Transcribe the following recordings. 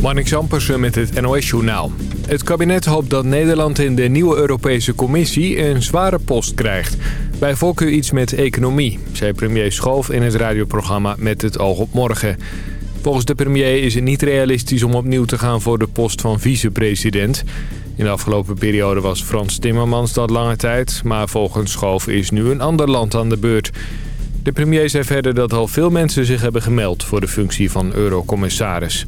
Marnix Ampersen met het NOS-journaal. Het kabinet hoopt dat Nederland in de nieuwe Europese Commissie een zware post krijgt. Bij voorkeur iets met economie, zei premier Schoof in het radioprogramma Met het oog op morgen. Volgens de premier is het niet realistisch om opnieuw te gaan voor de post van vicepresident. In de afgelopen periode was Frans Timmermans dat lange tijd... maar volgens Schoof is nu een ander land aan de beurt... De premier zei verder dat al veel mensen zich hebben gemeld voor de functie van eurocommissaris.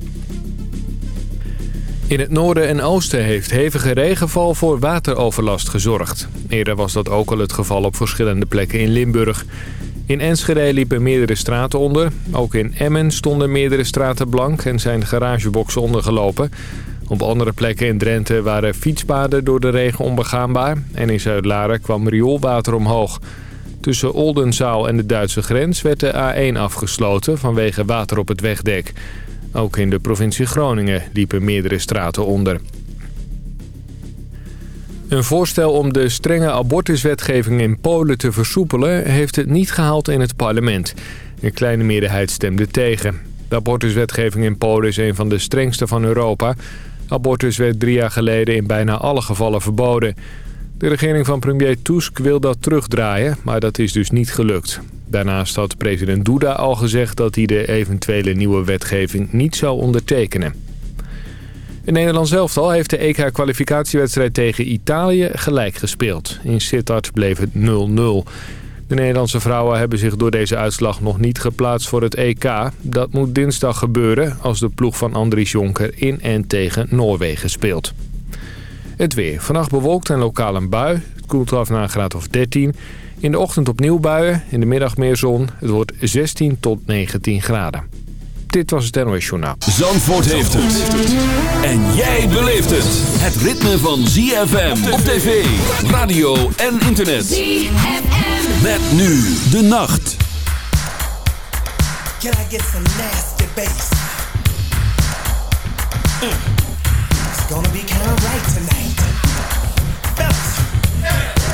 In het noorden en oosten heeft hevige regenval voor wateroverlast gezorgd. Eerder was dat ook al het geval op verschillende plekken in Limburg. In Enschede liepen meerdere straten onder. Ook in Emmen stonden meerdere straten blank en zijn garageboxen ondergelopen. Op andere plekken in Drenthe waren fietspaden door de regen onbegaanbaar. En in Zuid-Laren kwam rioolwater omhoog. Tussen Oldenzaal en de Duitse grens werd de A1 afgesloten vanwege water op het wegdek. Ook in de provincie Groningen liepen meerdere straten onder. Een voorstel om de strenge abortuswetgeving in Polen te versoepelen... heeft het niet gehaald in het parlement. Een kleine meerderheid stemde tegen. De abortuswetgeving in Polen is een van de strengste van Europa. Abortus werd drie jaar geleden in bijna alle gevallen verboden. De regering van premier Tusk wil dat terugdraaien, maar dat is dus niet gelukt. Daarnaast had president Duda al gezegd dat hij de eventuele nieuwe wetgeving niet zou ondertekenen. In Nederland zelf al heeft de EK-kwalificatiewedstrijd tegen Italië gelijk gespeeld. In Sittard bleef het 0-0. De Nederlandse vrouwen hebben zich door deze uitslag nog niet geplaatst voor het EK. Dat moet dinsdag gebeuren als de ploeg van Andries Jonker in en tegen Noorwegen speelt. Het weer. Vannacht bewolkt en lokaal een bui. Het koelt af naar een graad of 13. In de ochtend opnieuw buien. In de middag meer zon. Het wordt 16 tot 19 graden. Dit was het NOS Journaal. Zandvoort heeft het. En jij beleeft het. Het ritme van ZFM op tv, radio en internet. ZFM. Met nu de nacht. Can I get some nasty bass? Mm. It's gonna be kind of right tonight.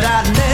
feel wonderful tonight.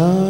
So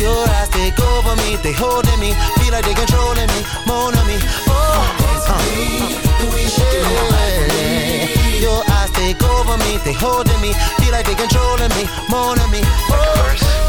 your eyes take over me, they holding me, feel like they controlling me, more on me. Oh, uh, yeah. Your eyes take over me, they holding me, feel like they controlling me, more on me. Oh,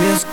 Just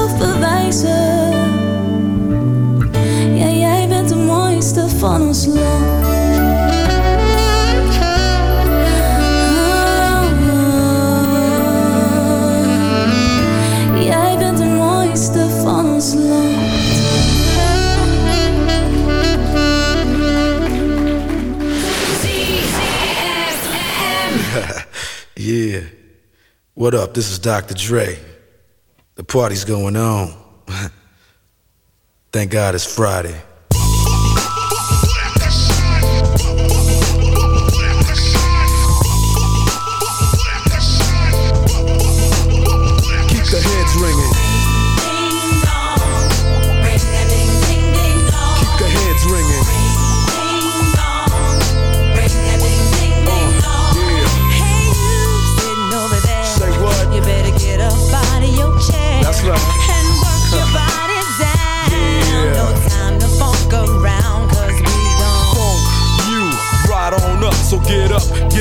jezelf bewijzen. Ja, jij bent de mooiste van ons land. Yeah. What up? This is Dr. Dre. The party's going on. Thank God it's Friday.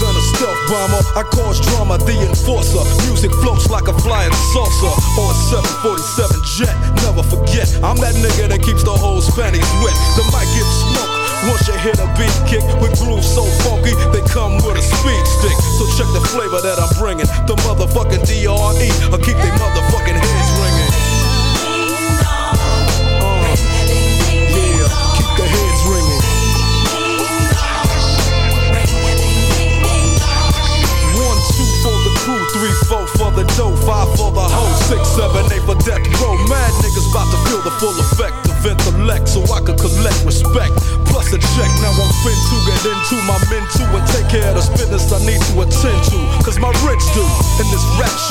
Than a stealth bomber, I cause drama, the enforcer. Music floats like a flying saucer on a 747 jet. Never forget, I'm that nigga that keeps the whole panties wet. The mic gets smoked Once you hit a beat kick with grooves so funky, they come with a speed stick. So check the flavor that I'm bringing.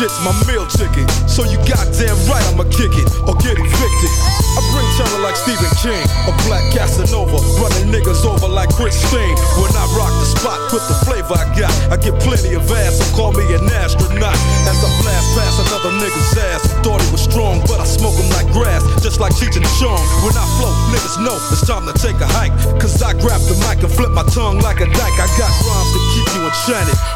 Shit's my meal ticket. So you goddamn right I'ma kick it or get evicted. I bring terror like Stephen King, a black Casanova, running niggas over like Christine. When I rock the spot with the flavor I got, I get plenty of ass, so call me an astronaut. As I blast past another nigga's ass, thought he was strong, but I smoke him like grass, just like Cheech and Chong. When I flow, niggas know it's time to take a hike. Cause I grab the mic and flip my tongue like a dyke. I got rhymes to keep you enchanted.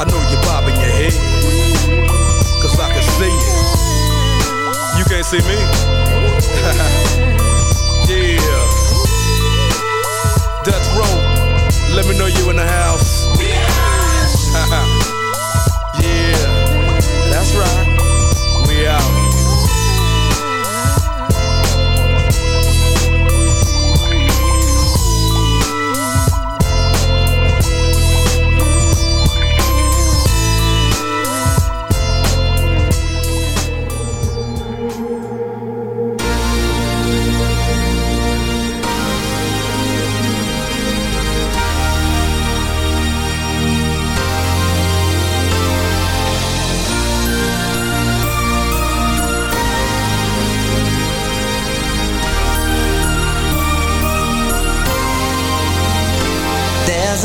I know you're bobbing your head. Cause I can see you. You can't see me. yeah. Death row. Let me know you in the house. yeah. That's right. We out.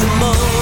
the most.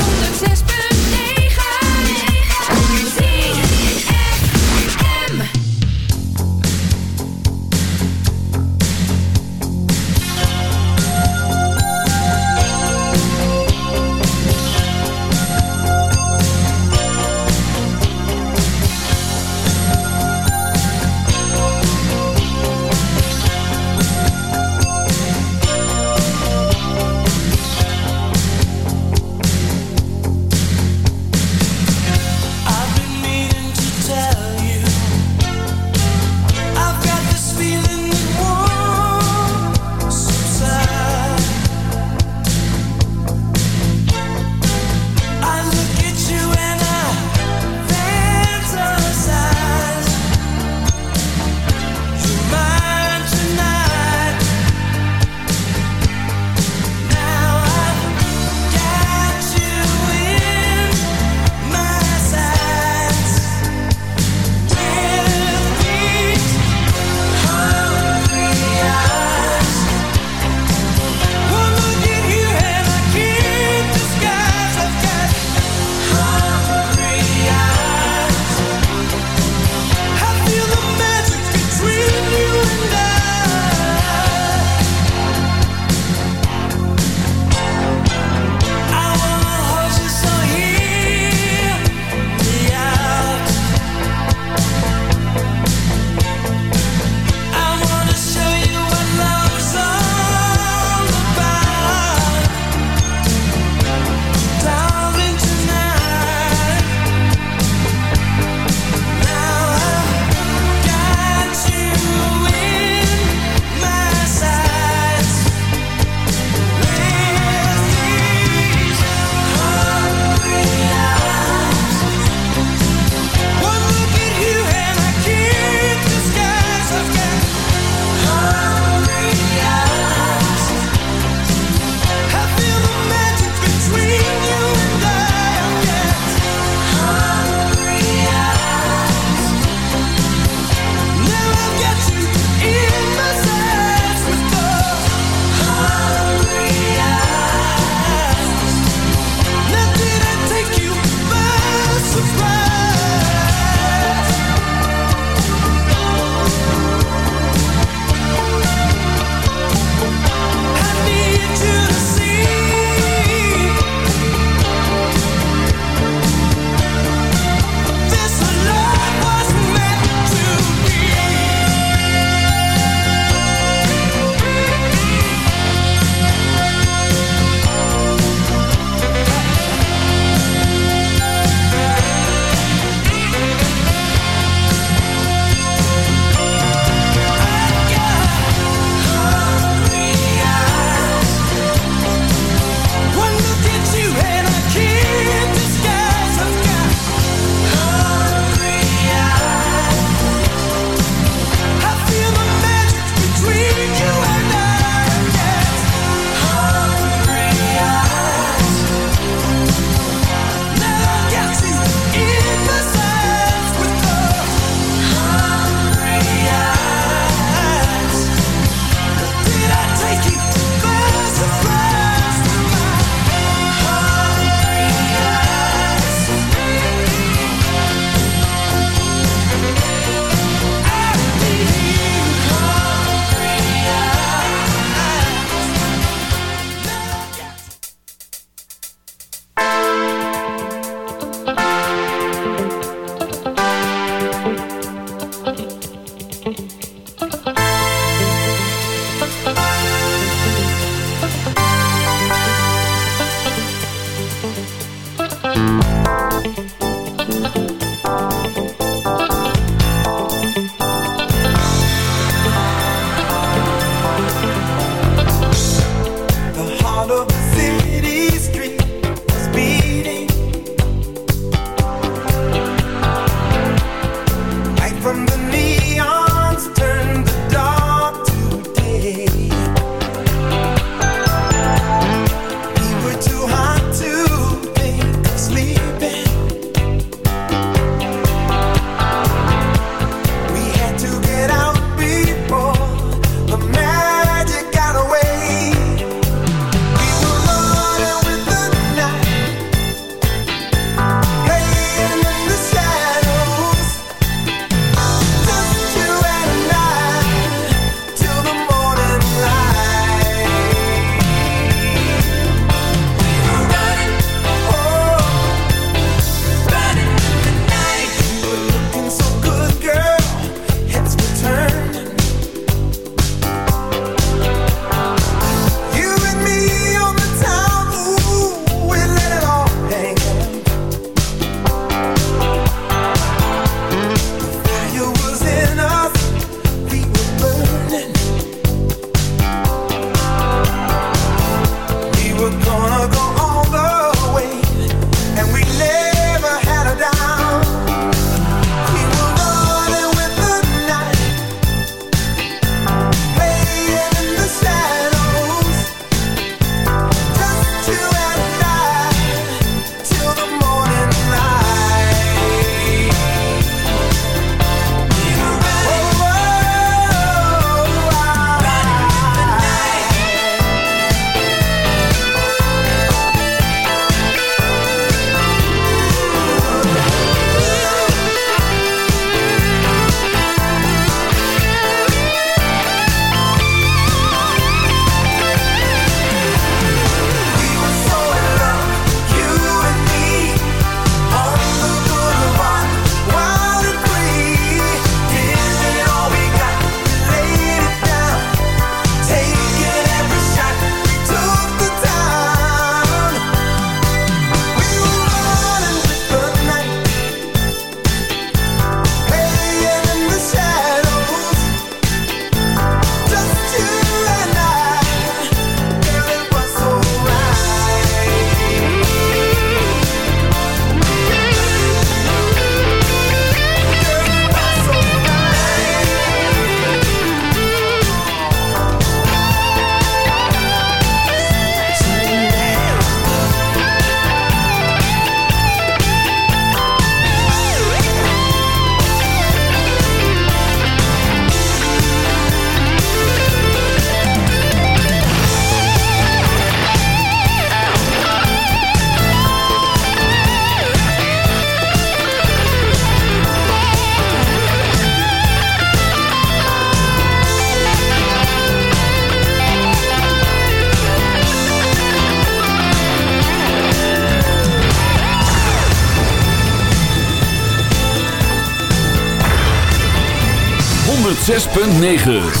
.9